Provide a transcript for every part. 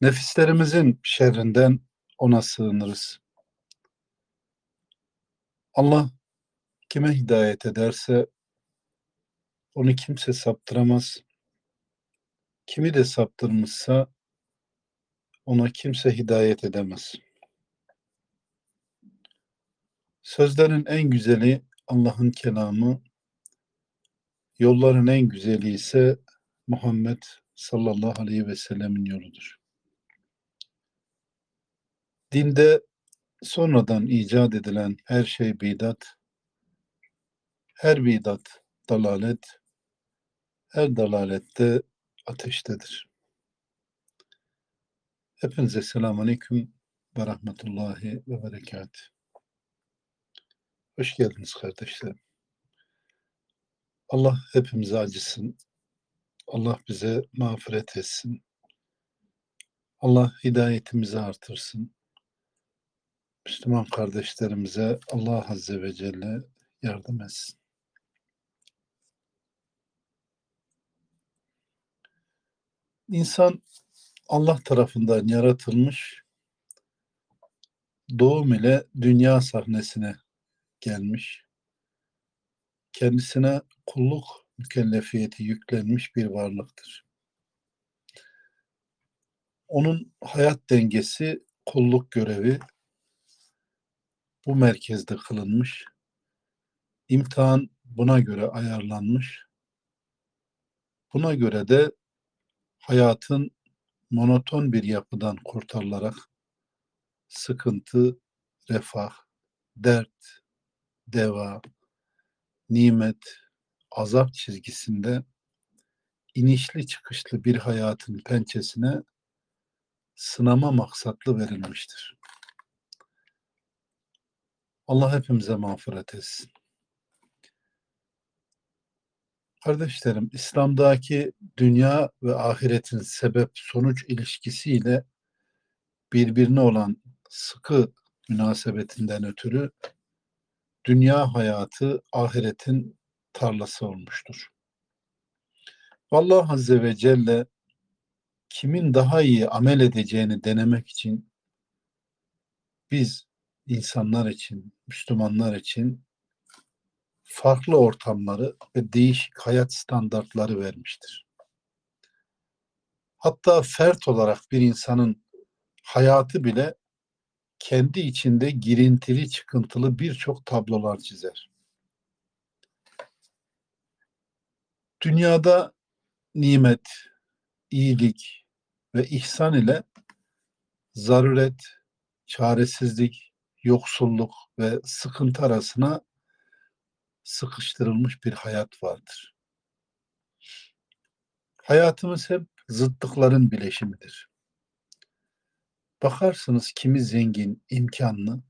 Nefislerimizin şerrinden ona sığınırız. Allah kime hidayet ederse onu kimse saptıramaz. Kimi de saptırmışsa ona kimse hidayet edemez. Sözlerin en güzeli Allah'ın kelamı, yolların en güzeli ise Muhammed sallallahu aleyhi ve sellemin yoludur. Dinde sonradan icat edilen her şey bidat, her bidat dalalet, her dalalette ateştedir. Hepinize selamun aleyküm ve rahmetullahi ve berekat. Hoş geldiniz kardeşlerim. Allah hepimize acısın. Allah bize mağfiret etsin. Allah hidayetimizi artırsın. Müslüman kardeşlerimize Allah Azze ve Celle yardım etsin. İnsan Allah tarafından yaratılmış, doğum ile dünya sahnesine gelmiş, kendisine kulluk mükellefiyeti yüklenmiş bir varlıktır. Onun hayat dengesi, kulluk görevi bu merkezde kılınmış. İmtihan buna göre ayarlanmış. Buna göre de hayatın monoton bir yapıdan kurtarılarak sıkıntı, refah, dert, deva, nimet, azap çizgisinde inişli çıkışlı bir hayatın pençesine sınama maksatlı verilmiştir. Allah hepimize mağfiret etsin. Kardeşlerim, İslam'daki dünya ve ahiretin sebep sonuç ilişkisiyle birbirine olan sıkı münasebetinden ötürü dünya hayatı ahiretin tarlası olmuştur. Allah Azze ve Celle kimin daha iyi amel edeceğini denemek için biz insanlar için, Müslümanlar için farklı ortamları ve değişik hayat standartları vermiştir. Hatta fert olarak bir insanın hayatı bile kendi içinde girintili çıkıntılı birçok tablolar çizer. Dünyada nimet, iyilik ve ihsan ile zaruret, çaresizlik, yoksulluk ve sıkıntı arasına sıkıştırılmış bir hayat vardır. Hayatımız hep zıtlıkların bileşimidir. Bakarsınız kimi zengin, imkanlı,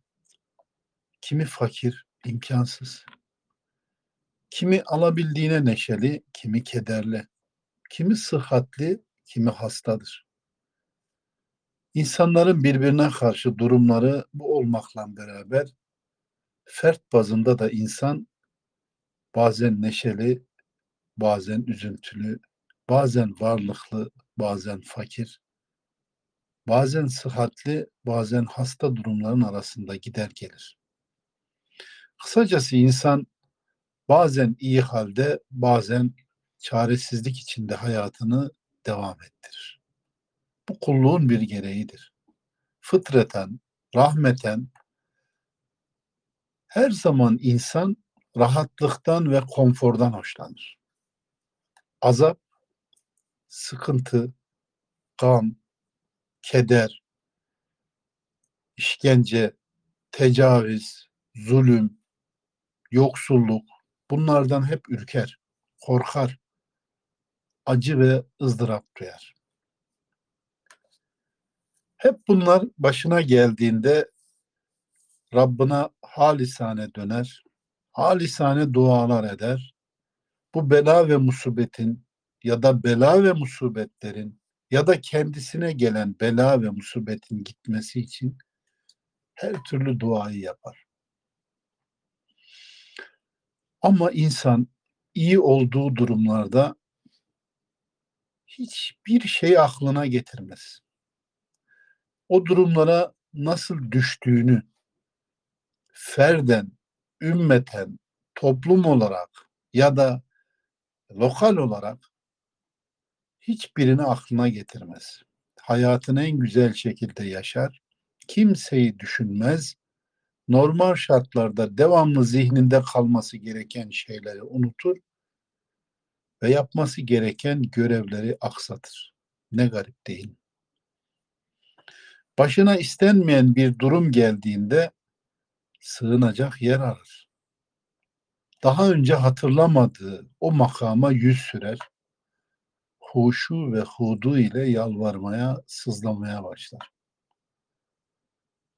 kimi fakir, imkansız. Kimi alabildiğine neşeli, kimi kederli, kimi sıhhatli, kimi hastadır. İnsanların birbirine karşı durumları bu olmakla beraber fert bazında da insan bazen neşeli, bazen üzüntülü, bazen varlıklı, bazen fakir, bazen sıhhatli, bazen hasta durumların arasında gider gelir. Kısacası insan bazen iyi halde, bazen çaresizlik içinde hayatını devam ettirir. Bu kulluğun bir gereğidir. Fıtreten, rahmeten her zaman insan rahatlıktan ve konfordan hoşlanır. Azap, sıkıntı, gam, keder, işkence, tecavüz, zulüm, yoksulluk bunlardan hep ürker, korkar, acı ve ızdırap duyar. Hep bunlar başına geldiğinde Rabbına halisane döner, halisane dualar eder. Bu bela ve musibetin ya da bela ve musibetlerin ya da kendisine gelen bela ve musibetin gitmesi için her türlü duayı yapar. Ama insan iyi olduğu durumlarda hiçbir şey aklına getirmez. O durumlara nasıl düştüğünü ferden, ümmeten, toplum olarak ya da lokal olarak hiçbirini aklına getirmez. Hayatını en güzel şekilde yaşar. Kimseyi düşünmez. Normal şartlarda devamlı zihninde kalması gereken şeyleri unutur ve yapması gereken görevleri aksatır. Ne garip değil mi? Başına istenmeyen bir durum geldiğinde sığınacak yer arar. Daha önce hatırlamadığı o makama yüz sürer. Huşu ve hudu ile yalvarmaya, sızlamaya başlar.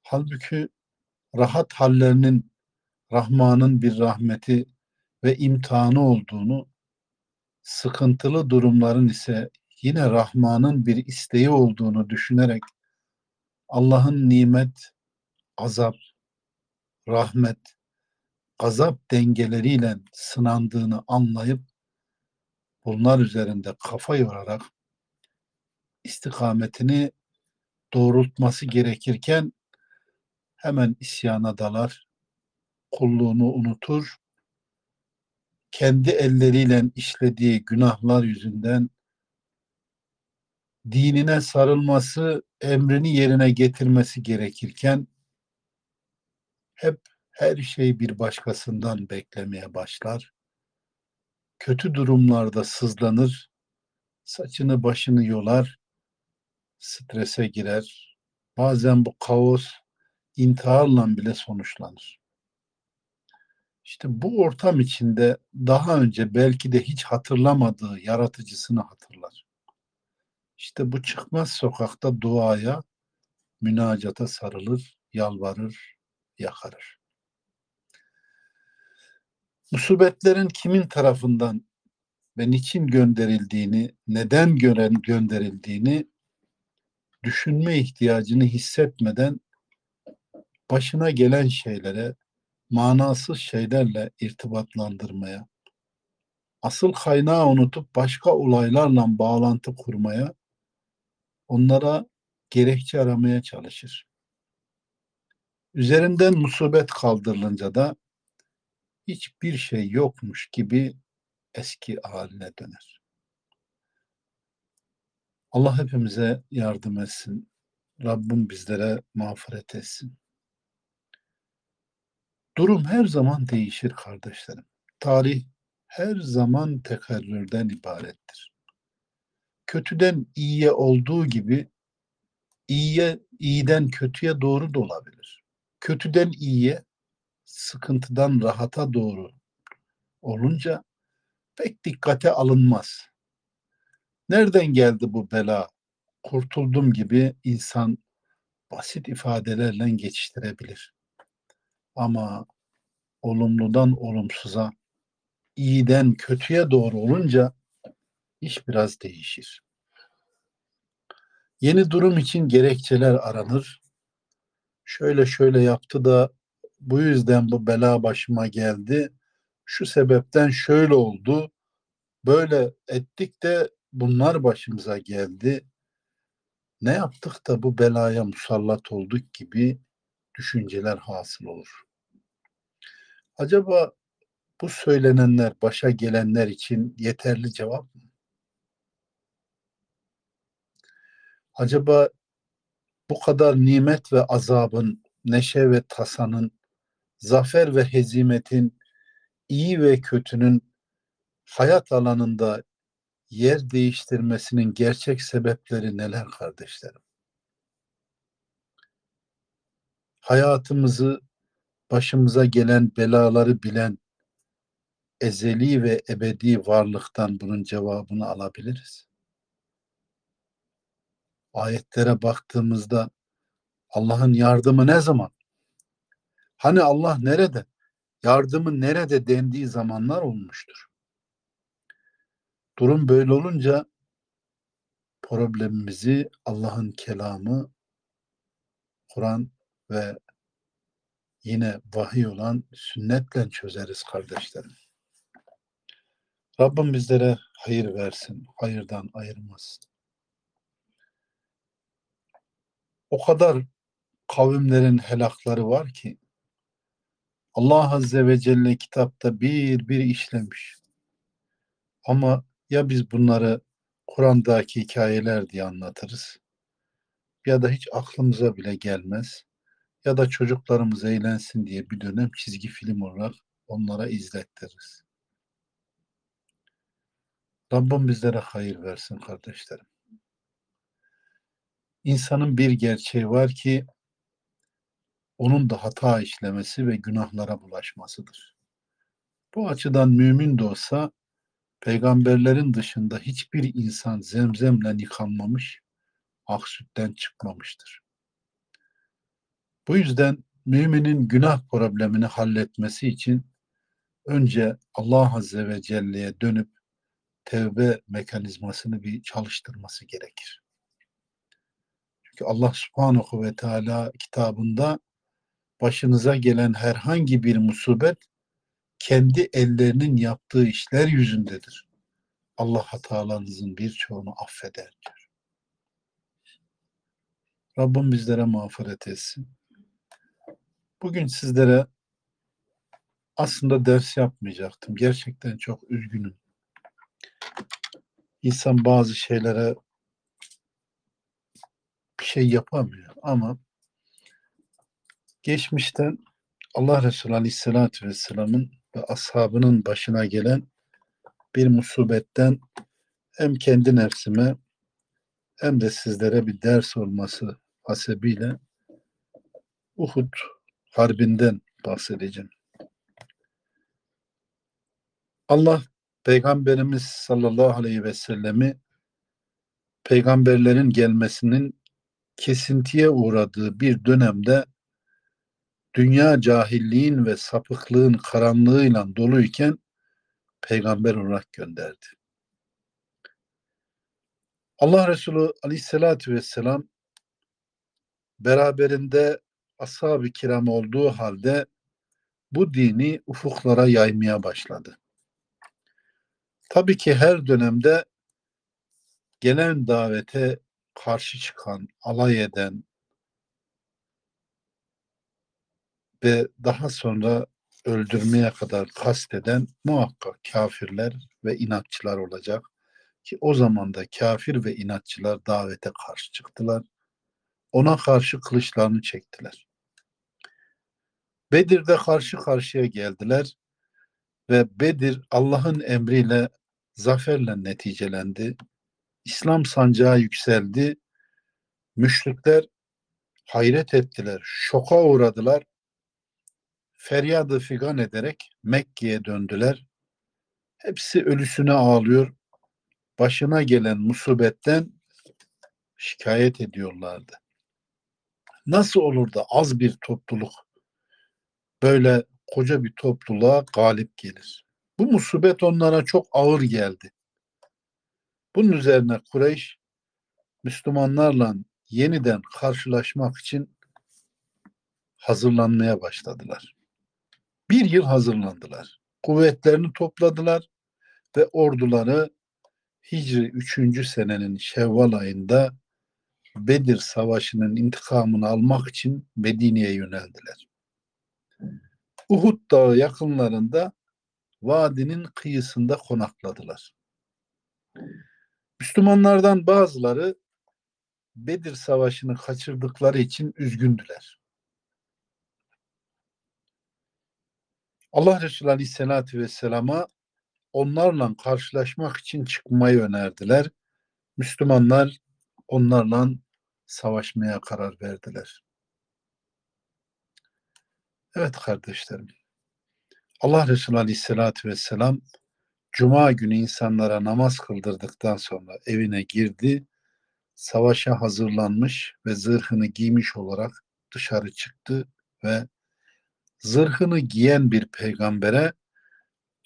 Halbuki rahat hallerinin Rahman'ın bir rahmeti ve imtihanı olduğunu, sıkıntılı durumların ise yine Rahman'ın bir isteği olduğunu düşünerek Allah'ın nimet, azap, rahmet, gazap dengeleriyle sınandığını anlayıp bunlar üzerinde kafa yorarak istikametini doğrultması gerekirken hemen isyana dalar, kulluğunu unutur, kendi elleriyle işlediği günahlar yüzünden dinine sarılması, emrini yerine getirmesi gerekirken hep her şeyi bir başkasından beklemeye başlar. Kötü durumlarda sızlanır, saçını başını yolar, strese girer. Bazen bu kaos intiharla bile sonuçlanır. İşte bu ortam içinde daha önce belki de hiç hatırlamadığı yaratıcısını hatırlar. İşte bu çıkmaz sokakta duaya, münacata sarılır, yalvarır, yakarır. Musibetlerin kimin tarafından ve niçin gönderildiğini, neden gören gönderildiğini düşünme ihtiyacını hissetmeden başına gelen şeylere, manasız şeylerle irtibatlandırmaya, asıl kaynağı unutup başka olaylarla bağlantı kurmaya, onlara gerekçe aramaya çalışır. Üzerinden musibet kaldırılınca da hiçbir şey yokmuş gibi eski haline döner. Allah hepimize yardım etsin. Rabbim bizlere mağfiret etsin. Durum her zaman değişir kardeşlerim. Tarih her zaman tekerrürden ibarettir. Kötüden iyiye olduğu gibi iyiye iyiden kötüye doğru da olabilir. Kötüden iyiye, sıkıntıdan rahata doğru olunca pek dikkate alınmaz. Nereden geldi bu bela? Kurtuldum gibi insan basit ifadelerle geçiştirebilir. Ama olumludan olumsuza, iyiden kötüye doğru olunca iş biraz değişir. Yeni durum için gerekçeler aranır. Şöyle şöyle yaptı da bu yüzden bu bela başıma geldi. Şu sebepten şöyle oldu. Böyle ettik de bunlar başımıza geldi. Ne yaptık da bu belaya musallat olduk gibi düşünceler hasıl olur. Acaba bu söylenenler başa gelenler için yeterli cevap mı? Acaba bu kadar nimet ve azabın, neşe ve tasanın, zafer ve hezimetin, iyi ve kötünün hayat alanında yer değiştirmesinin gerçek sebepleri neler kardeşlerim? Hayatımızı başımıza gelen belaları bilen ezeli ve ebedi varlıktan bunun cevabını alabiliriz. Ayetlere baktığımızda Allah'ın yardımı ne zaman? Hani Allah nerede? Yardımı nerede dendiği zamanlar olmuştur. Durum böyle olunca problemimizi Allah'ın kelamı, Kur'an ve yine vahiy olan sünnetle çözeriz kardeşlerim. Rabbim bizlere hayır versin, hayırdan ayırmasın. O kadar kavimlerin helakları var ki Allah Azze ve Celle kitapta bir bir işlemiş. Ama ya biz bunları Kur'an'daki hikayeler diye anlatırız ya da hiç aklımıza bile gelmez ya da çocuklarımız eğlensin diye bir dönem çizgi film olarak onlara izlettiririz. Rabbim bizlere hayır versin kardeşlerim. İnsanın bir gerçeği var ki onun da hata işlemesi ve günahlara bulaşmasıdır. Bu açıdan mümin de olsa peygamberlerin dışında hiçbir insan zemzemle yıkanmamış, ak sütten çıkmamıştır. Bu yüzden müminin günah problemini halletmesi için önce Allah Azze ve Celle'ye dönüp tevbe mekanizmasını bir çalıştırması gerekir. Çünkü Allah Subhanahu ve Teala kitabında başınıza gelen herhangi bir musibet kendi ellerinin yaptığı işler yüzündedir. Allah hatalarınızın birçoğunu affeder diyor. Rabbim bizlere mağfiret etsin. Bugün sizlere aslında ders yapmayacaktım. Gerçekten çok üzgünüm. İnsan bazı şeylere şey yapamıyor ama geçmişten Allah Resulü Aleyhisselatü Vesselam'ın ve ashabının başına gelen bir musibetten hem kendi nefsime hem de sizlere bir ders olması hasebiyle Uhud harbinden bahsedeceğim. Allah Peygamberimiz sallallahu aleyhi ve sellemi peygamberlerin gelmesinin kesintiye uğradığı bir dönemde dünya cahilliğin ve sapıklığın karanlığıyla doluyken peygamber olarak gönderdi. Allah Resulü aleyhissalatü vesselam beraberinde ashab-ı kiram olduğu halde bu dini ufuklara yaymaya başladı. Tabii ki her dönemde gelen davete karşı çıkan, alay eden ve daha sonra öldürmeye kadar kasteden muhakkak kafirler ve inatçılar olacak. Ki o zaman da kafir ve inatçılar davete karşı çıktılar. Ona karşı kılıçlarını çektiler. Bedir'de karşı karşıya geldiler ve Bedir Allah'ın emriyle zaferle neticelendi. İslam sancağı yükseldi. Müşrikler hayret ettiler, şoka uğradılar. Feryadı figan ederek Mekke'ye döndüler. Hepsi ölüsüne ağlıyor. Başına gelen musibetten şikayet ediyorlardı. Nasıl olur da az bir topluluk böyle koca bir topluluğa galip gelir? Bu musibet onlara çok ağır geldi. Bunun üzerine Kureyş Müslümanlarla yeniden karşılaşmak için hazırlanmaya başladılar. Bir yıl hazırlandılar. Kuvvetlerini topladılar ve orduları Hicri 3. senenin Şevval ayında Bedir Savaşı'nın intikamını almak için Medine'ye yöneldiler. Uhud Dağı yakınlarında vadinin kıyısında konakladılar. Müslümanlardan bazıları Bedir Savaşı'nı kaçırdıkları için üzgündüler. Allah Resulü Aleyhisselatü Vesselam'a onlarla karşılaşmak için çıkmayı önerdiler. Müslümanlar onlarla savaşmaya karar verdiler. Evet kardeşlerim. Allah Resulü Aleyhisselatü Vesselam Cuma günü insanlara namaz kıldırdıktan sonra evine girdi, savaşa hazırlanmış ve zırhını giymiş olarak dışarı çıktı ve zırhını giyen bir peygambere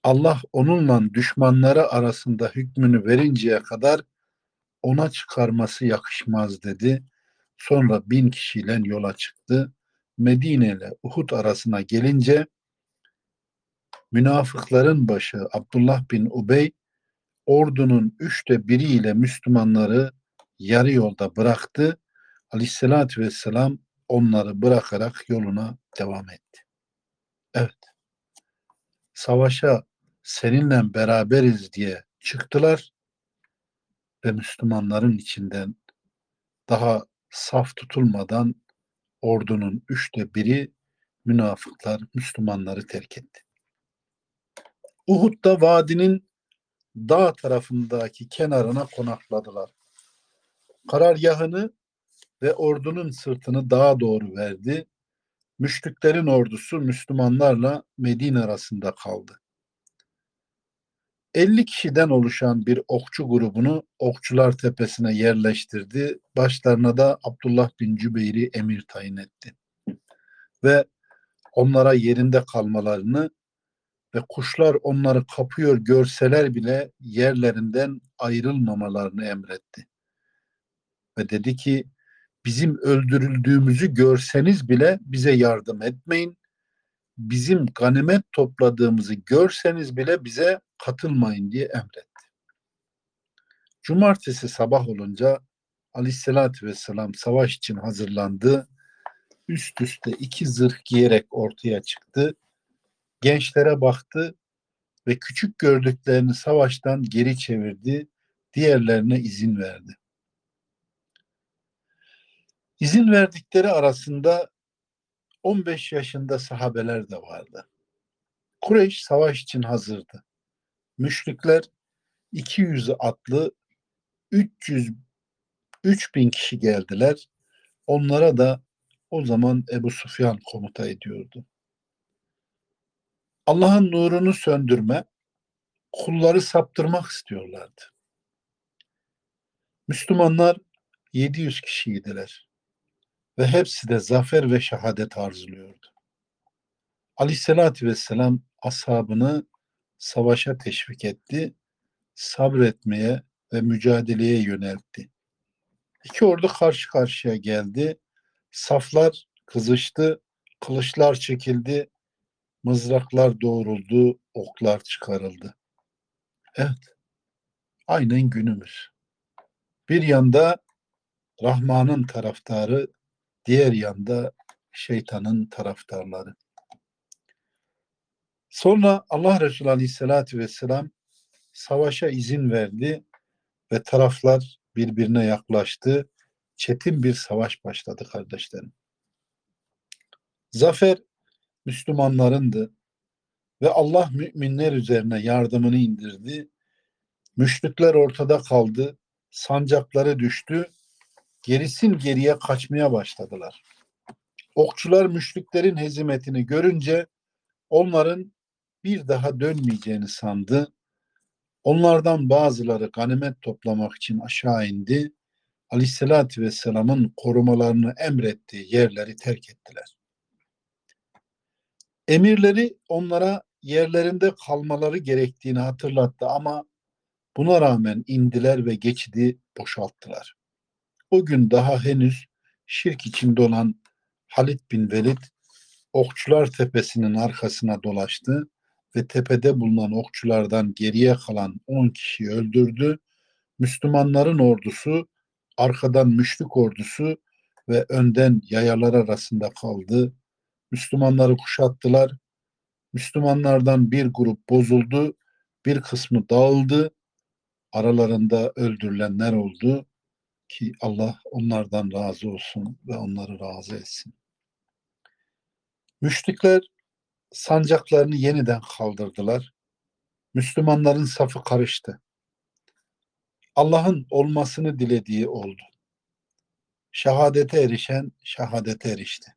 Allah onunla düşmanları arasında hükmünü verinceye kadar ona çıkarması yakışmaz dedi. Sonra bin kişiyle yola çıktı. Medine ile Uhud arasına gelince münafıkların başı Abdullah bin Ubey ordunun üçte biriyle Müslümanları yarı yolda bıraktı. Aleyhisselatü Vesselam onları bırakarak yoluna devam etti. Evet. Savaşa seninle beraberiz diye çıktılar ve Müslümanların içinden daha saf tutulmadan ordunun üçte biri münafıklar Müslümanları terk etti. Uhud'da vadinin dağ tarafındaki kenarına konakladılar. Karargahını ve ordunun sırtını dağa doğru verdi. Müşriklerin ordusu Müslümanlarla Medine arasında kaldı. 50 kişiden oluşan bir okçu grubunu Okçular Tepesi'ne yerleştirdi. Başlarına da Abdullah bin Cübeyr'i emir tayin etti. Ve onlara yerinde kalmalarını ve kuşlar onları kapıyor görseler bile yerlerinden ayrılmamalarını emretti. Ve dedi ki bizim öldürüldüğümüzü görseniz bile bize yardım etmeyin. Bizim ganimet topladığımızı görseniz bile bize katılmayın diye emretti. Cumartesi sabah olunca Aleyhisselatü Vesselam savaş için hazırlandı. Üst üste iki zırh giyerek ortaya çıktı. Gençlere baktı ve küçük gördüklerini savaştan geri çevirdi. Diğerlerine izin verdi. İzin verdikleri arasında 15 yaşında sahabeler de vardı. Kureyş savaş için hazırdı. Müşrikler 200 atlı 300 3000 kişi geldiler. Onlara da o zaman Ebu Sufyan komuta ediyordu. Allah'ın nurunu söndürme, kulları saptırmak istiyorlardı. Müslümanlar 700 kişiydiler ve hepsi de zafer ve şehadet arzuluyordu. Aleyhissalatü vesselam ashabını savaşa teşvik etti, sabretmeye ve mücadeleye yöneltti. İki ordu karşı karşıya geldi. Saflar kızıştı, kılıçlar çekildi, mızraklar doğruldu, oklar çıkarıldı. Evet, aynen günümüz. Bir yanda Rahman'ın taraftarı, diğer yanda şeytanın taraftarları. Sonra Allah Resulü Aleyhisselatü Vesselam savaşa izin verdi ve taraflar birbirine yaklaştı. Çetin bir savaş başladı kardeşlerim. Zafer Müslümanlarındı ve Allah müminler üzerine yardımını indirdi. Müşrikler ortada kaldı, sancakları düştü, gerisin geriye kaçmaya başladılar. Okçular müşriklerin hezimetini görünce onların bir daha dönmeyeceğini sandı. Onlardan bazıları ganimet toplamak için aşağı indi. Aleyhissalatü Vesselam'ın korumalarını emrettiği yerleri terk ettiler. Emirleri onlara yerlerinde kalmaları gerektiğini hatırlattı ama buna rağmen indiler ve geçidi boşalttılar. O gün daha henüz şirk içinde olan Halid bin Velid Okçular Tepesi'nin arkasına dolaştı ve tepede bulunan okçulardan geriye kalan 10 kişiyi öldürdü. Müslümanların ordusu arkadan müşrik ordusu ve önden yayalar arasında kaldı. Müslümanları kuşattılar. Müslümanlardan bir grup bozuldu, bir kısmı dağıldı. Aralarında öldürülenler oldu ki Allah onlardan razı olsun ve onları razı etsin. Müşrikler sancaklarını yeniden kaldırdılar. Müslümanların safı karıştı. Allah'ın olmasını dilediği oldu. Şehadete erişen şehadete erişti.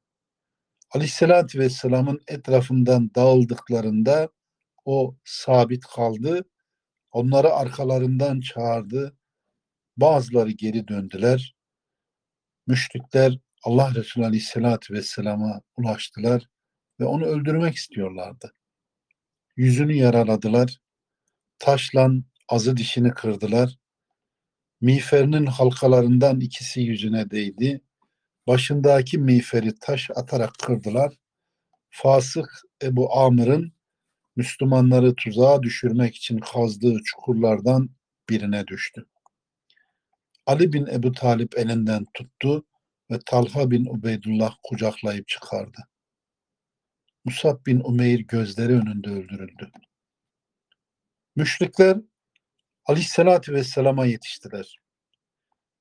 Aleyhissalatü Vesselam'ın etrafından dağıldıklarında o sabit kaldı. Onları arkalarından çağırdı. Bazıları geri döndüler. Müşrikler Allah Resulü Aleyhisselatü Vesselam'a ulaştılar ve onu öldürmek istiyorlardı. Yüzünü yaraladılar. Taşla azı dişini kırdılar. Miğferinin halkalarından ikisi yüzüne değdi. Başındaki miğferi taş atarak kırdılar. Fasık Ebu Amr'ın Müslümanları tuzağa düşürmek için kazdığı çukurlardan birine düştü. Ali bin Ebu Talip elinden tuttu ve Talha bin Ubeydullah kucaklayıp çıkardı. Musab bin Umeyr gözleri önünde öldürüldü. Müşrikler Aleyhisselatü Vesselam'a yetiştiler.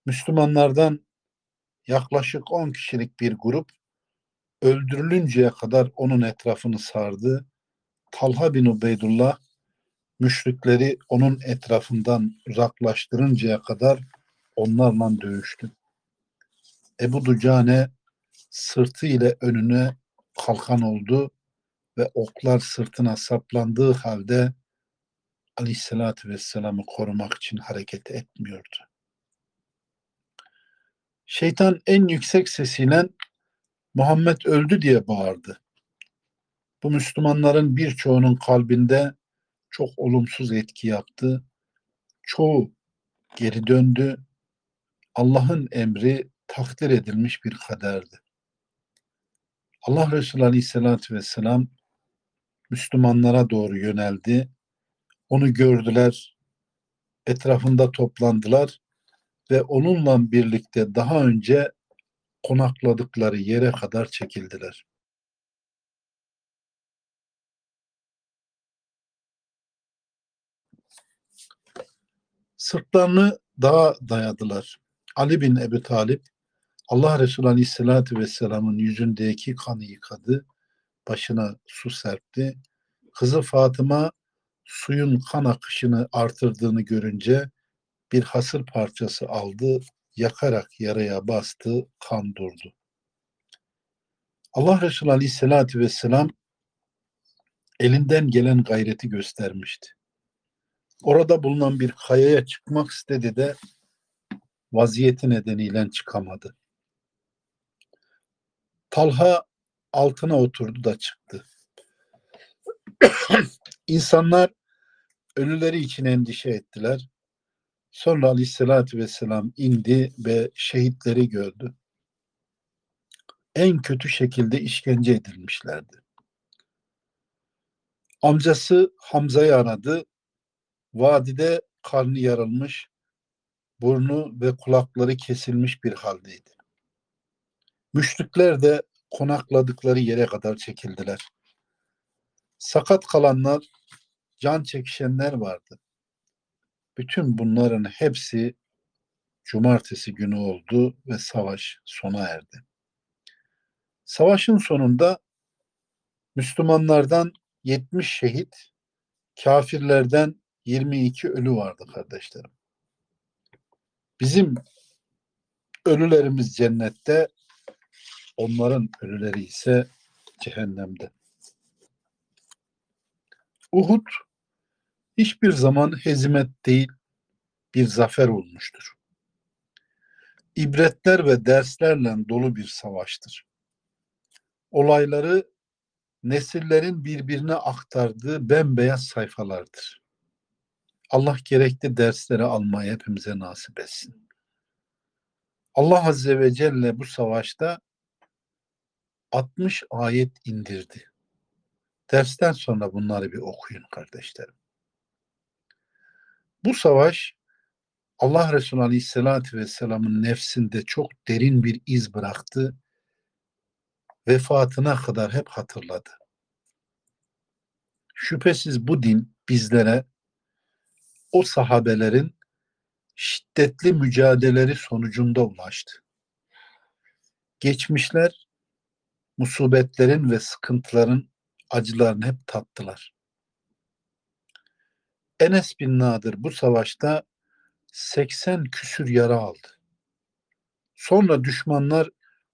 Müslümanlardan yaklaşık 10 kişilik bir grup öldürülünceye kadar onun etrafını sardı. Talha bin Ubeydullah müşrikleri onun etrafından uzaklaştırıncaya kadar onlarla dövüştü. Ebu Ducane sırtı ile önüne kalkan oldu ve oklar sırtına saplandığı halde Aleyhisselatü Vesselam'ı korumak için hareket etmiyordu. Şeytan en yüksek sesiyle Muhammed öldü diye bağırdı. Bu Müslümanların birçoğunun kalbinde çok olumsuz etki yaptı. Çoğu geri döndü. Allah'ın emri takdir edilmiş bir kaderdi. Allah Resulü Aleyhisselatü Vesselam Müslümanlara doğru yöneldi. Onu gördüler, etrafında toplandılar ve onunla birlikte daha önce konakladıkları yere kadar çekildiler. Sırtlarını dağa dayadılar. Ali bin Ebi Talip Allah Resulü Aleyhisselatü Vesselam'ın yüzündeki kanı yıkadı. Başına su serpti. Kızı Fatıma suyun kan akışını artırdığını görünce bir hasır parçası aldı, yakarak yaraya bastı, kan durdu. Allah Resulü Aleyhisselatü Vesselam elinden gelen gayreti göstermişti. Orada bulunan bir kayaya çıkmak istedi de vaziyeti nedeniyle çıkamadı. Talha altına oturdu da çıktı. İnsanlar ölüleri için endişe ettiler. Sonra aleyhissalatü vesselam indi ve şehitleri gördü. En kötü şekilde işkence edilmişlerdi. Amcası Hamza'yı aradı. Vadide karnı yarılmış, burnu ve kulakları kesilmiş bir haldeydi. Müşrikler de konakladıkları yere kadar çekildiler. Sakat kalanlar, can çekişenler vardı. Bütün bunların hepsi cumartesi günü oldu ve savaş sona erdi. Savaşın sonunda Müslümanlardan 70 şehit, kafirlerden 22 ölü vardı kardeşlerim. Bizim ölülerimiz cennette, onların ölüleri ise cehennemde. Uhud hiçbir zaman hezimet değil bir zafer olmuştur. İbretler ve derslerle dolu bir savaştır. Olayları nesillerin birbirine aktardığı bembeyaz sayfalardır. Allah gerekli dersleri almayı hepimize nasip etsin. Allah Azze ve Celle bu savaşta 60 ayet indirdi. Dersten sonra bunları bir okuyun kardeşlerim. Bu savaş Allah Resulü Aleyhisselatü Vesselam'ın nefsinde çok derin bir iz bıraktı. Vefatına kadar hep hatırladı. Şüphesiz bu din bizlere o sahabelerin şiddetli mücadeleleri sonucunda ulaştı. Geçmişler musibetlerin ve sıkıntıların acılarını hep tattılar. Enes bin Nadir bu savaşta 80 küsür yara aldı. Sonra düşmanlar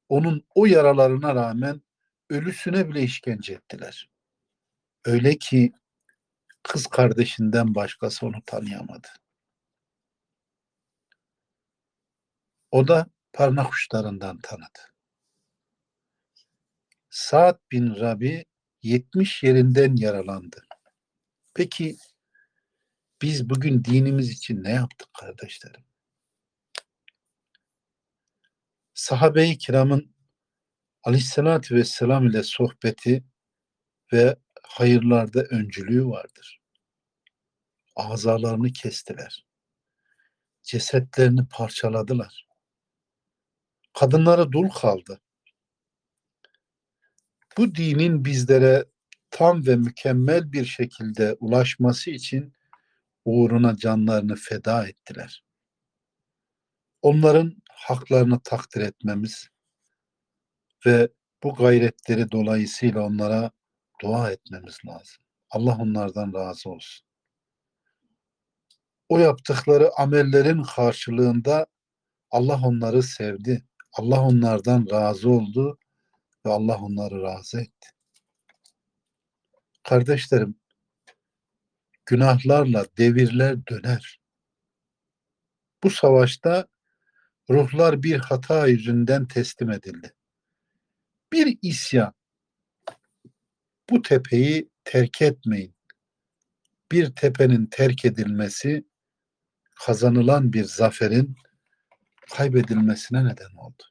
onun o yaralarına rağmen ölüsüne bile işkence ettiler. Öyle ki kız kardeşinden başkası onu tanıyamadı. O da parmak uçlarından tanıdı. Saad bin Rabi 70 yerinden yaralandı. Peki biz bugün dinimiz için ne yaptık kardeşlerim? Sahabe-i kiramın aleyhissalatü vesselam ile sohbeti ve hayırlarda öncülüğü vardır. Azalarını kestiler. Cesetlerini parçaladılar. Kadınları dul kaldı. Bu dinin bizlere tam ve mükemmel bir şekilde ulaşması için uğruna canlarını feda ettiler. Onların haklarını takdir etmemiz ve bu gayretleri dolayısıyla onlara dua etmemiz lazım. Allah onlardan razı olsun. O yaptıkları amellerin karşılığında Allah onları sevdi. Allah onlardan razı oldu ve Allah onları razı etti. Kardeşlerim, günahlarla devirler döner. Bu savaşta ruhlar bir hata yüzünden teslim edildi. Bir isyan. Bu tepeyi terk etmeyin. Bir tepenin terk edilmesi kazanılan bir zaferin kaybedilmesine neden oldu.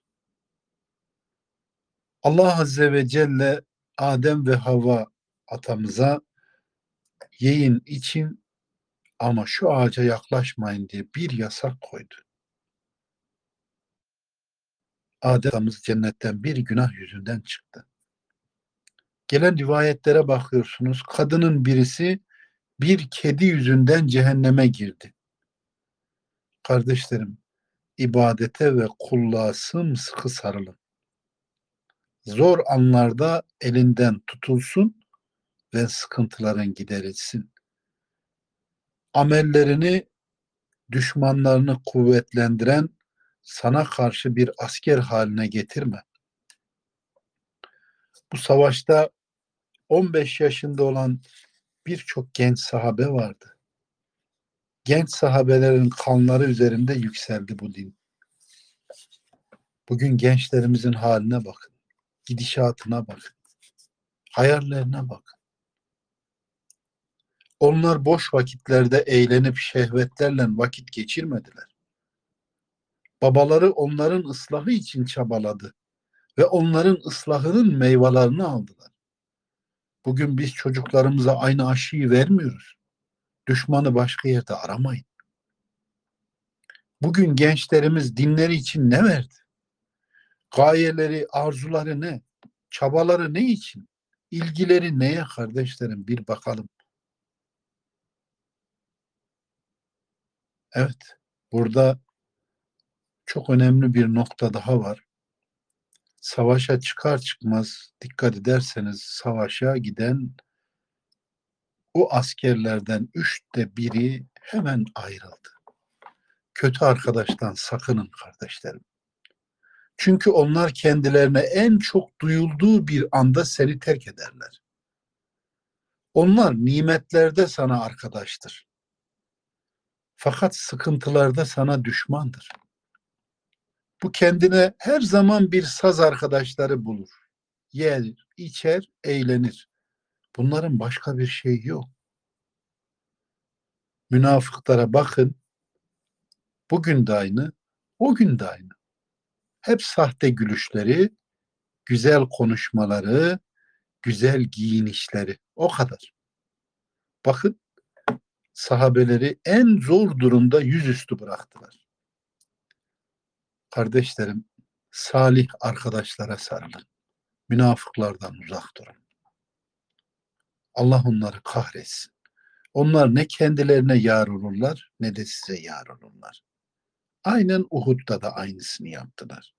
Allah Azze ve Celle Adem ve Havva atamıza yiyin için ama şu ağaca yaklaşmayın diye bir yasak koydu. Adem atamız cennetten bir günah yüzünden çıktı. Gelen rivayetlere bakıyorsunuz. Kadının birisi bir kedi yüzünden cehenneme girdi. Kardeşlerim, ibadete ve kulluğa sımsıkı sarılın. Zor anlarda elinden tutulsun ve sıkıntıların giderilsin. Amellerini, düşmanlarını kuvvetlendiren sana karşı bir asker haline getirme. Bu savaşta 15 yaşında olan birçok genç sahabe vardı. Genç sahabelerin kanları üzerinde yükseldi bu din. Bugün gençlerimizin haline bakın. Gidişatına bakın. Hayallerine bakın. Onlar boş vakitlerde eğlenip şehvetlerle vakit geçirmediler. Babaları onların ıslahı için çabaladı ve onların ıslahının meyvelerini aldılar. Bugün biz çocuklarımıza aynı aşıyı vermiyoruz. Düşmanı başka yerde aramayın. Bugün gençlerimiz dinleri için ne verdi? Gayeleri, arzuları ne? Çabaları ne için? İlgileri neye kardeşlerim bir bakalım. Evet, burada çok önemli bir nokta daha var. Savaşa çıkar çıkmaz dikkat ederseniz savaşa giden o askerlerden üçte biri hemen ayrıldı. Kötü arkadaştan sakının kardeşlerim. Çünkü onlar kendilerine en çok duyulduğu bir anda seni terk ederler. Onlar nimetlerde sana arkadaştır. Fakat sıkıntılarda sana düşmandır. Bu kendine her zaman bir saz arkadaşları bulur. Yer, içer, eğlenir. Bunların başka bir şey yok. Münafıklara bakın. Bugün de aynı, o gün de aynı. Hep sahte gülüşleri, güzel konuşmaları, güzel giyinişleri. O kadar. Bakın sahabeleri en zor durumda yüzüstü bıraktılar. Kardeşlerim, salih arkadaşlara sarılın. Münafıklardan uzak durun. Allah onları kahretsin. Onlar ne kendilerine yar olurlar ne de size yar olurlar. Aynen Uhud'da da aynısını yaptılar.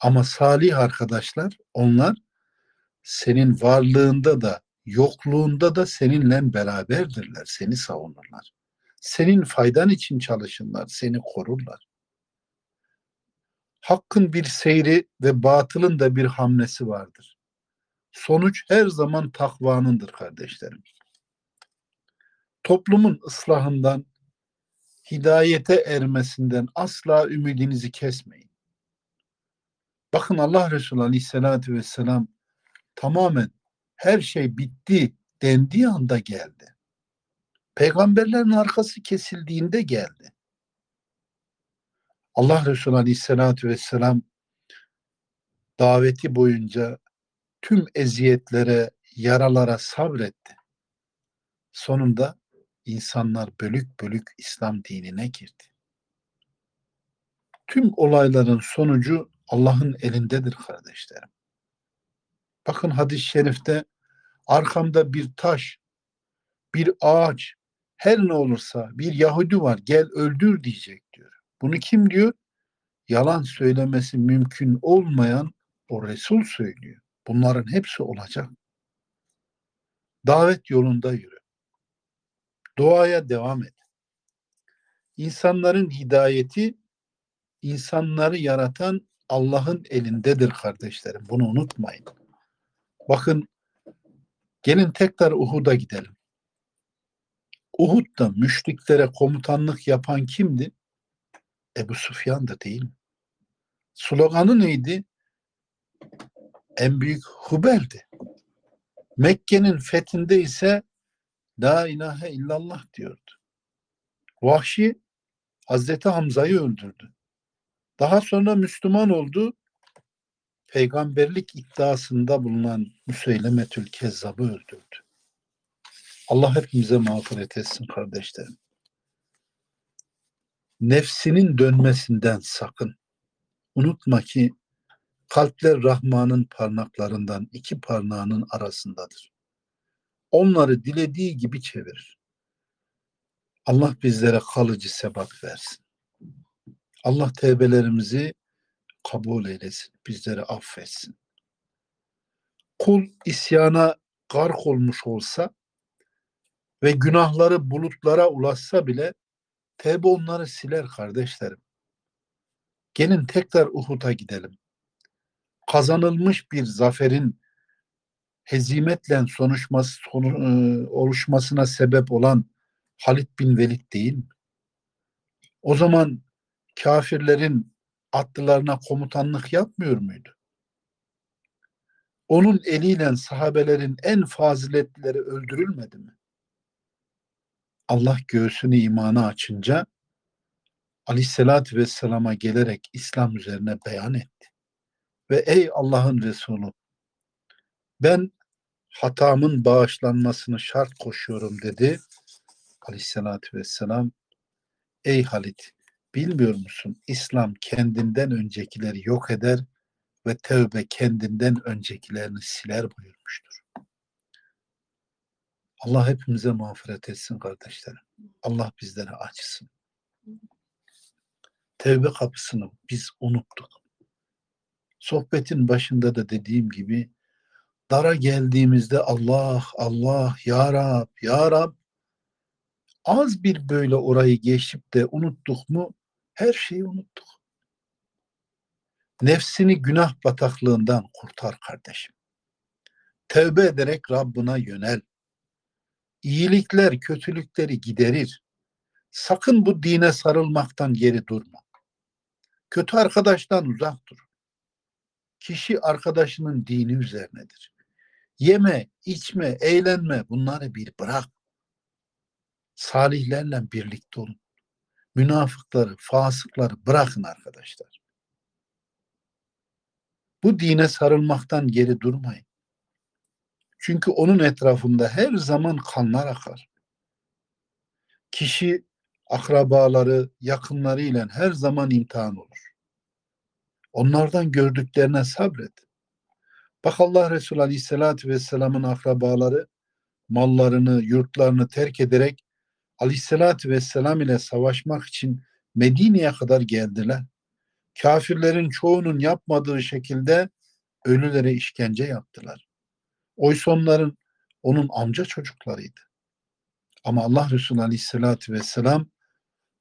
Ama salih arkadaşlar onlar senin varlığında da yokluğunda da seninle beraberdirler, seni savunurlar. Senin faydan için çalışırlar, seni korurlar. Hakkın bir seyri ve batılın da bir hamlesi vardır. Sonuç her zaman takvanındır kardeşlerim. Toplumun ıslahından, hidayete ermesinden asla ümidinizi kesmeyin. Bakın Allah Resulü Aleyhisselatü Vesselam tamamen her şey bitti dendiği anda geldi. Peygamberlerin arkası kesildiğinde geldi. Allah Resulü Aleyhisselatü Vesselam daveti boyunca tüm eziyetlere, yaralara sabretti. Sonunda insanlar bölük bölük İslam dinine girdi. Tüm olayların sonucu Allah'ın elindedir kardeşlerim. Bakın hadis-i şerifte arkamda bir taş, bir ağaç, her ne olursa bir Yahudi var gel öldür diyecek diyor. Bunu kim diyor? Yalan söylemesi mümkün olmayan o Resul söylüyor. Bunların hepsi olacak. Davet yolunda yürü. Duaya devam et. İnsanların hidayeti insanları yaratan Allah'ın elindedir kardeşlerim. Bunu unutmayın. Bakın gelin tekrar Uhud'a gidelim. Uhud'da müşriklere komutanlık yapan kimdi? Ebu Sufyan da değil mi? Sloganı neydi? En büyük Hubel'di. Mekke'nin fethinde ise La ilahe illallah diyordu. Vahşi Hazreti Hamza'yı öldürdü. Daha sonra Müslüman oldu. Peygamberlik iddiasında bulunan Müseylemetül Kezzab'ı öldürdü. Allah hepimize mağfiret etsin kardeşlerim. Nefsinin dönmesinden sakın. Unutma ki kalpler Rahman'ın parmaklarından iki parmağının arasındadır. Onları dilediği gibi çevirir. Allah bizlere kalıcı sebat versin. Allah tevbelerimizi kabul eylesin. Bizleri affetsin. Kul isyana gark olmuş olsa ve günahları bulutlara ulaşsa bile tevbe onları siler kardeşlerim. Gelin tekrar Uhud'a gidelim. Kazanılmış bir zaferin hezimetle sonuçması, sonu, e, oluşmasına sebep olan Halid bin Velid değil mi? O zaman kafirlerin atlılarına komutanlık yapmıyor muydu? Onun eliyle sahabelerin en faziletlileri öldürülmedi mi? Allah göğsünü imana açınca Aleyhisselatü Vesselam'a gelerek İslam üzerine beyan etti. Ve ey Allah'ın Resulü ben hatamın bağışlanmasını şart koşuyorum dedi. Aleyhisselatü Vesselam ey Halit bilmiyor musun İslam kendinden öncekileri yok eder ve tevbe kendinden öncekilerini siler buyurmuştur. Allah hepimize mağfiret etsin kardeşlerim. Allah bizlere açsın. Tevbe kapısını biz unuttuk. Sohbetin başında da dediğim gibi dara geldiğimizde Allah, Allah, Ya Rab, Ya Rab az bir böyle orayı geçip de unuttuk mu her şeyi unuttuk. Nefsini günah bataklığından kurtar kardeşim. Tevbe ederek Rabbına yönel. İyilikler kötülükleri giderir. Sakın bu dine sarılmaktan geri durma. Kötü arkadaştan uzak dur. Kişi arkadaşının dini üzerinedir. Yeme, içme, eğlenme bunları bir bırak. Salihlerle birlikte olun. Münafıkları, fasıkları bırakın arkadaşlar. Bu dine sarılmaktan geri durmayın. Çünkü onun etrafında her zaman kanlar akar. Kişi akrabaları, yakınlarıyla her zaman imtihan olur. Onlardan gördüklerine sabret. Bak Allah Resulü Aleyhisselatü Vesselam'ın akrabaları mallarını, yurtlarını terk ederek Aleyhisselatü Vesselam ile savaşmak için Medine'ye kadar geldiler. Kafirlerin çoğunun yapmadığı şekilde ölülere işkence yaptılar. Oysa onların onun amca çocuklarıydı. Ama Allah Resulü Aleyhisselatü Vesselam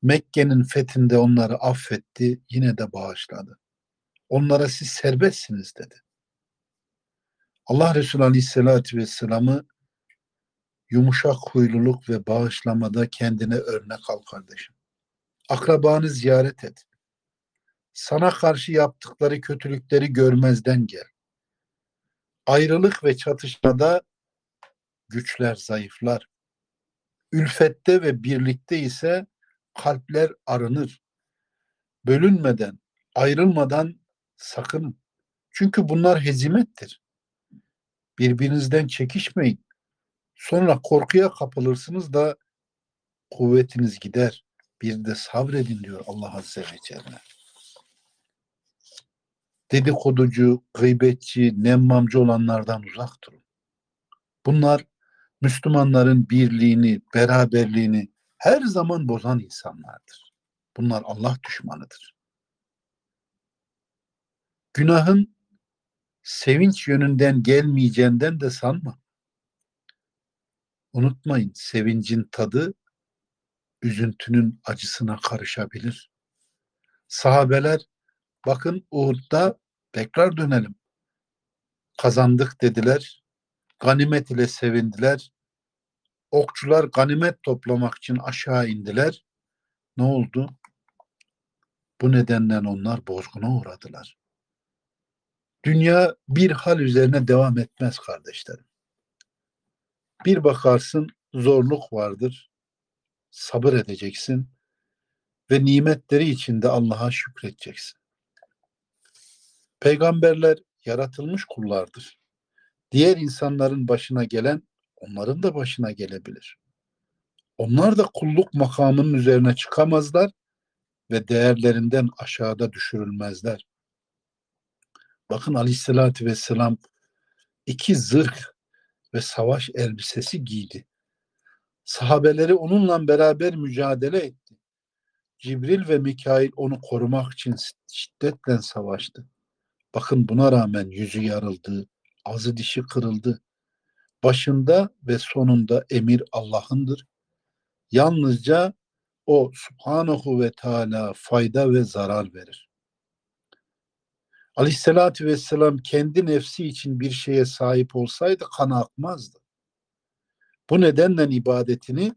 Mekke'nin fethinde onları affetti, yine de bağışladı. Onlara siz serbestsiniz dedi. Allah Resulü Aleyhisselatü Vesselam'ı yumuşak huyluluk ve bağışlamada kendine örnek al kardeşim. Akrabanı ziyaret et. Sana karşı yaptıkları kötülükleri görmezden gel. Ayrılık ve çatışmada güçler zayıflar. Ülfette ve birlikte ise kalpler arınır. Bölünmeden, ayrılmadan sakının. Çünkü bunlar hezimettir. Birbirinizden çekişmeyin. Sonra korkuya kapılırsınız da kuvvetiniz gider. Bir de sabredin diyor Allah Azze ve Celle. dedikoducu, gıybetçi, nemmamcı olanlardan uzak durun. Bunlar Müslümanların birliğini, beraberliğini her zaman bozan insanlardır. Bunlar Allah düşmanıdır. Günahın sevinç yönünden gelmeyeceğinden de sanma. Unutmayın sevincin tadı üzüntünün acısına karışabilir. Sahabeler bakın Uhud'da tekrar dönelim. Kazandık dediler. Ganimet ile sevindiler. Okçular ganimet toplamak için aşağı indiler. Ne oldu? Bu nedenden onlar bozguna uğradılar. Dünya bir hal üzerine devam etmez kardeşlerim. Bir bakarsın zorluk vardır. Sabır edeceksin ve nimetleri içinde Allah'a şükredeceksin. Peygamberler yaratılmış kullardır. Diğer insanların başına gelen onların da başına gelebilir. Onlar da kulluk makamının üzerine çıkamazlar ve değerlerinden aşağıda düşürülmezler. Bakın aleyhissalatü vesselam iki zırh ve savaş elbisesi giydi. Sahabeleri onunla beraber mücadele etti. Cibril ve Mikail onu korumak için şiddetle savaştı. Bakın buna rağmen yüzü yarıldı, ağzı dişi kırıldı. Başında ve sonunda emir Allah'ındır. Yalnızca o Subhanahu ve Teala fayda ve zarar verir. Aleyhissalatü vesselam kendi nefsi için bir şeye sahip olsaydı kan akmazdı. Bu nedenle ibadetini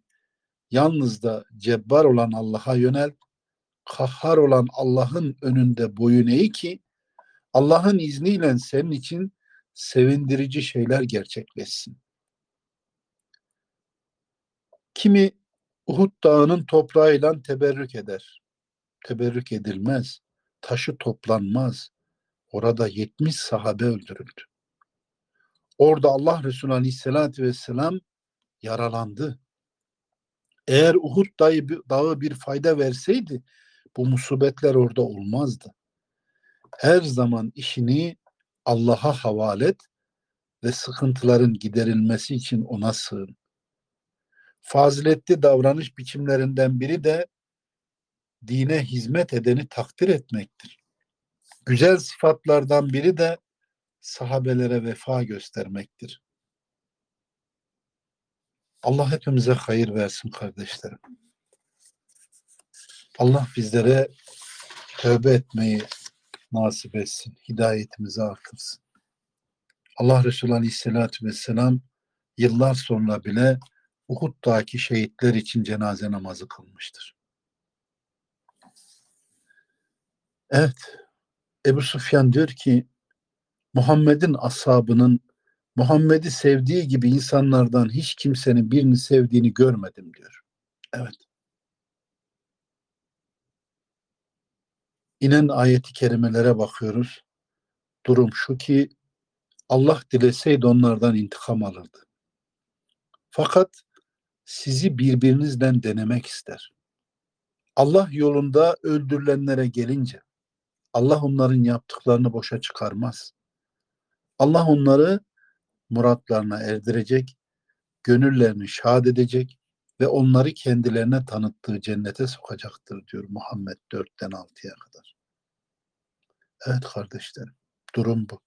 yalnız da cebbar olan Allah'a yönel, kahhar olan Allah'ın önünde boyun eğ ki Allah'ın izniyle senin için sevindirici şeyler gerçekleşsin. Kimi Uhud dağının toprağıyla teberrük eder. Teberrük edilmez. Taşı toplanmaz. Orada 70 sahabe öldürüldü. Orada Allah Resulü Aleyhisselatü Vesselam yaralandı. Eğer Uhud dağı, dağı bir fayda verseydi bu musibetler orada olmazdı. Her zaman işini Allah'a havale et ve sıkıntıların giderilmesi için ona sığın. Faziletli davranış biçimlerinden biri de dine hizmet edeni takdir etmektir. Güzel sıfatlardan biri de sahabelere vefa göstermektir. Allah hepimize hayır versin kardeşlerim. Allah bizlere tövbe etmeyi nasip etsin. Hidayetimizi artırsın. Allah Resulü Aleyhisselatü Vesselam yıllar sonra bile Uhud'daki şehitler için cenaze namazı kılmıştır. Evet, Ebu Sufyan diyor ki Muhammed'in ashabının Muhammed'i sevdiği gibi insanlardan hiç kimsenin birini sevdiğini görmedim diyor. Evet. İnen ayeti kerimelere bakıyoruz. Durum şu ki Allah dileseydi onlardan intikam alırdı. Fakat sizi birbirinizden denemek ister. Allah yolunda öldürülenlere gelince Allah onların yaptıklarını boşa çıkarmaz. Allah onları muratlarına erdirecek, gönüllerini şad edecek ve onları kendilerine tanıttığı cennete sokacaktır diyor Muhammed 4'ten 6'ya kadar. Evet kardeşlerim, durum bu.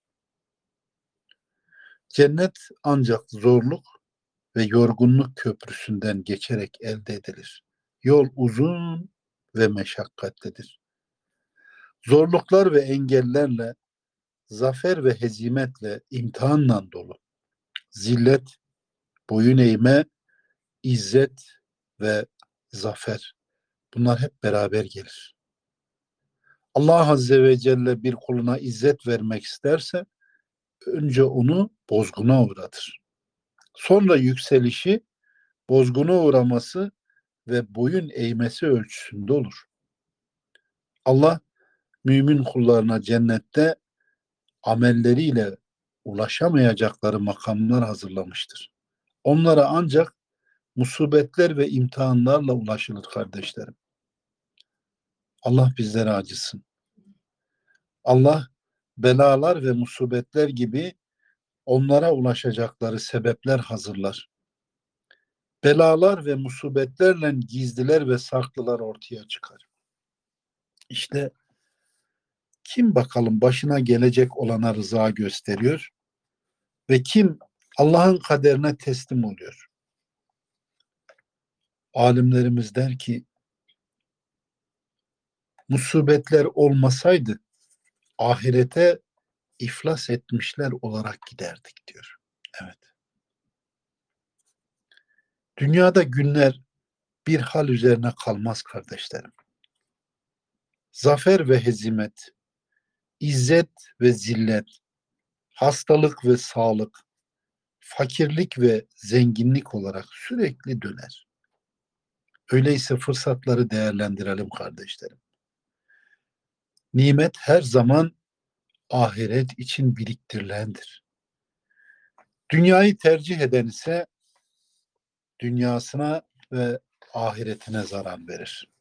Cennet ancak zorluk ve yorgunluk köprüsünden geçerek elde edilir. Yol uzun ve meşakkatlidir. Zorluklar ve engellerle, zafer ve hezimetle, imtihanla dolu. Zillet, boyun eğme, izzet ve zafer. Bunlar hep beraber gelir. Allah Azze ve Celle bir kuluna izzet vermek isterse önce onu bozguna uğratır. Sonra yükselişi bozguna uğraması ve boyun eğmesi ölçüsünde olur. Allah mümin kullarına cennette amelleriyle ulaşamayacakları makamlar hazırlamıştır. Onlara ancak musibetler ve imtihanlarla ulaşılır kardeşlerim. Allah bizlere acısın. Allah belalar ve musibetler gibi onlara ulaşacakları sebepler hazırlar. Belalar ve musibetlerle gizliler ve saklılar ortaya çıkar. İşte kim bakalım başına gelecek olana rıza gösteriyor ve kim Allah'ın kaderine teslim oluyor. Alimlerimiz der ki musibetler olmasaydı ahirete iflas etmişler olarak giderdik diyor. Evet. Dünyada günler bir hal üzerine kalmaz kardeşlerim. Zafer ve hezimet, izzet ve zillet, hastalık ve sağlık, fakirlik ve zenginlik olarak sürekli döner. Öyleyse fırsatları değerlendirelim kardeşlerim. Nimet her zaman ahiret için biriktirilendir. Dünyayı tercih eden ise dünyasına ve ahiretine zarar verir.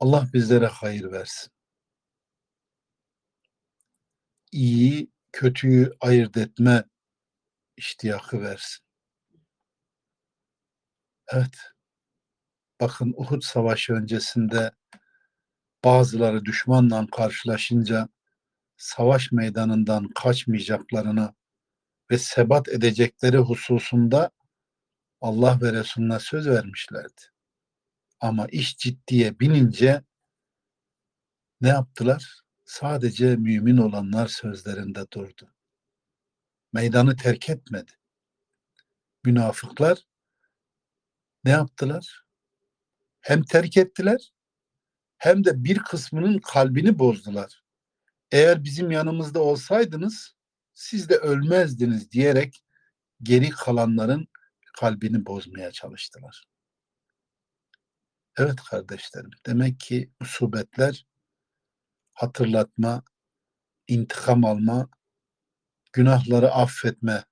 Allah bizlere hayır versin. İyiyi, kötüyü ayırt etme iştiyakı versin. Evet. Bakın Uhud Savaşı öncesinde bazıları düşmanla karşılaşınca savaş meydanından kaçmayacaklarını ve sebat edecekleri hususunda Allah ve Resulüne söz vermişlerdi. Ama iş ciddiye binince ne yaptılar? Sadece mümin olanlar sözlerinde durdu. Meydanı terk etmedi. Münafıklar ne yaptılar? Hem terk ettiler hem de bir kısmının kalbini bozdular. Eğer bizim yanımızda olsaydınız siz de ölmezdiniz diyerek geri kalanların kalbini bozmaya çalıştılar. Evet kardeşlerim, demek ki musibetler hatırlatma, intikam alma, günahları affetme,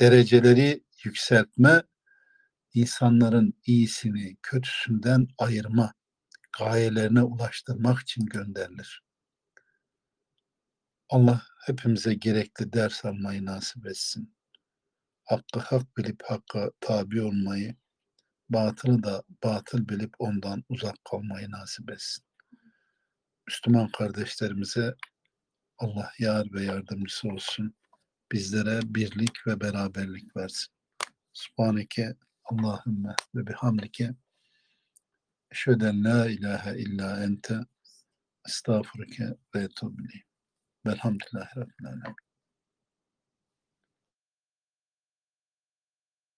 dereceleri yükseltme, insanların iyisini kötüsünden ayırma, gayelerine ulaştırmak için gönderilir. Allah hepimize gerekli ders almayı nasip etsin. Hakkı hak bilip hakka tabi olmayı, batılı da batıl bilip ondan uzak kalmayı nasip etsin. Müslüman kardeşlerimize Allah yar ve yardımcısı olsun. Bizlere birlik ve beraberlik versin. Subhaneke Allahümme ve bihamdike eşheden la ilahe illa ente estağfurke ve etubili. Velhamdülillahi Rabbil Alemin.